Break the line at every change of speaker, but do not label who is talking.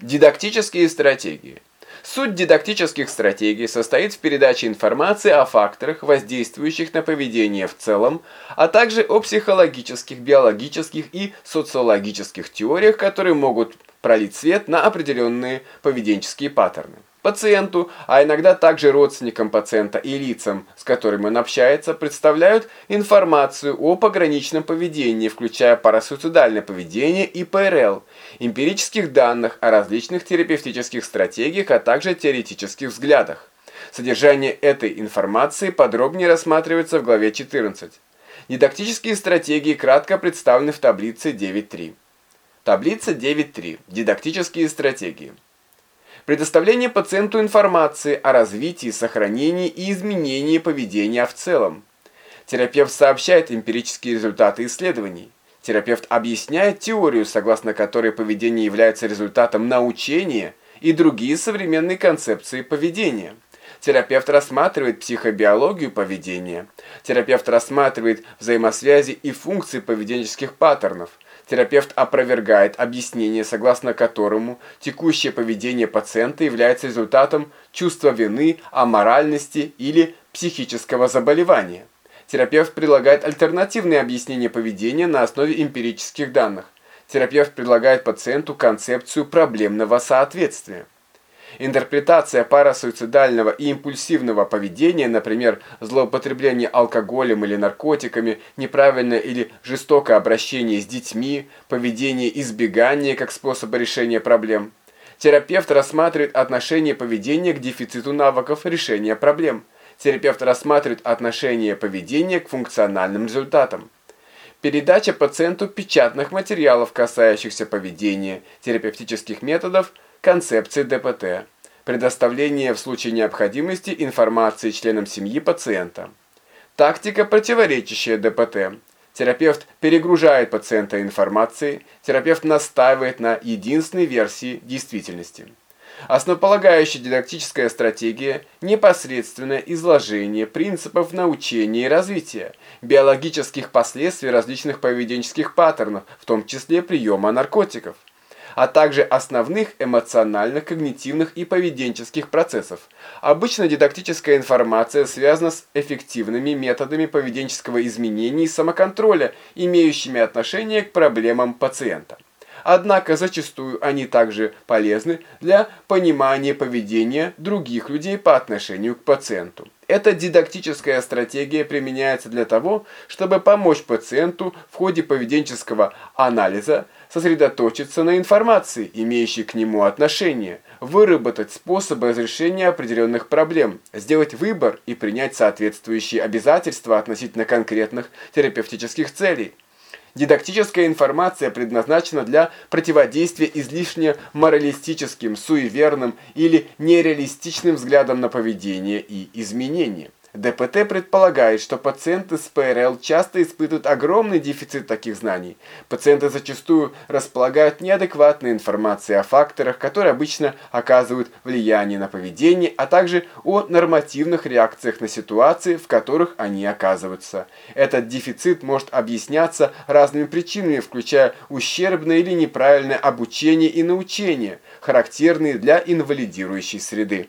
Дидактические стратегии. Суть дидактических стратегий состоит в передаче информации о факторах, воздействующих на поведение в целом, а также о психологических, биологических и социологических теориях, которые могут пролить свет на определенные поведенческие паттерны пациенту, а иногда также родственникам пациента и лицам, с которыми он общается, представляют информацию о пограничном поведении, включая парасуицидальное поведение и ПРЛ, эмпирических данных о различных терапевтических стратегиях, а также теоретических взглядах. Содержание этой информации подробнее рассматривается в главе 14. Дидактические стратегии кратко представлены в таблице 9.3. Таблица 9.3. Дидактические стратегии. Предоставление пациенту информации о развитии, сохранении и изменении поведения в целом. Терапевт сообщает эмпирические результаты исследований. Терапевт объясняет теорию, согласно которой поведение является результатом научения и другие современные концепции поведения. Терапевт рассматривает психобиологию поведения. Терапевт рассматривает взаимосвязи и функции поведенческих паттернов – Терапевт опровергает объяснение, согласно которому текущее поведение пациента является результатом чувства вины, аморальности или психического заболевания. Терапевт предлагает альтернативные объяснения поведения на основе эмпирических данных. Терапевт предлагает пациенту концепцию проблемного соответствия. Интерпретация парасуицидального и импульсивного поведения, например, злоупотребление алкоголем или наркотиками, неправильное или жестокое обращение с детьми, поведение избегания как способа решения проблем. Терапевт рассматривает отношение поведения к дефициту навыков решения проблем. Терапевт рассматривает отношение поведения к функциональным результатам. Передача пациенту печатных материалов, касающихся поведения, терапевтических методов – концепции ДПТ, предоставление в случае необходимости информации членам семьи пациента. Тактика, противоречащая ДПТ. Терапевт перегружает пациента информацией, терапевт настаивает на единственной версии действительности. Основополагающая дидактическая стратегия – непосредственное изложение принципов научения и развития, биологических последствий различных поведенческих паттернов, в том числе приема наркотиков а также основных эмоциональных, когнитивных и поведенческих процессов. Обычно дидактическая информация связана с эффективными методами поведенческого изменения и самоконтроля, имеющими отношение к проблемам пациента. Однако зачастую они также полезны для понимания поведения других людей по отношению к пациенту. Эта дидактическая стратегия применяется для того, чтобы помочь пациенту в ходе поведенческого анализа сосредоточиться на информации, имеющей к нему отношение, выработать способы разрешения определенных проблем, сделать выбор и принять соответствующие обязательства относительно конкретных терапевтических целей. Дидактическая информация предназначена для противодействия излишне моралистическим, суеверным или нереалистичным взглядам на поведение и изменения. ДПТ предполагает, что пациенты с ПРЛ часто испытывают огромный дефицит таких знаний. Пациенты зачастую располагают неадекватной информацией о факторах, которые обычно оказывают влияние на поведение, а также о нормативных реакциях на ситуации, в которых они оказываются. Этот дефицит может объясняться разными причинами, включая ущербное или неправильное обучение и научение, характерные для инвалидирующей среды.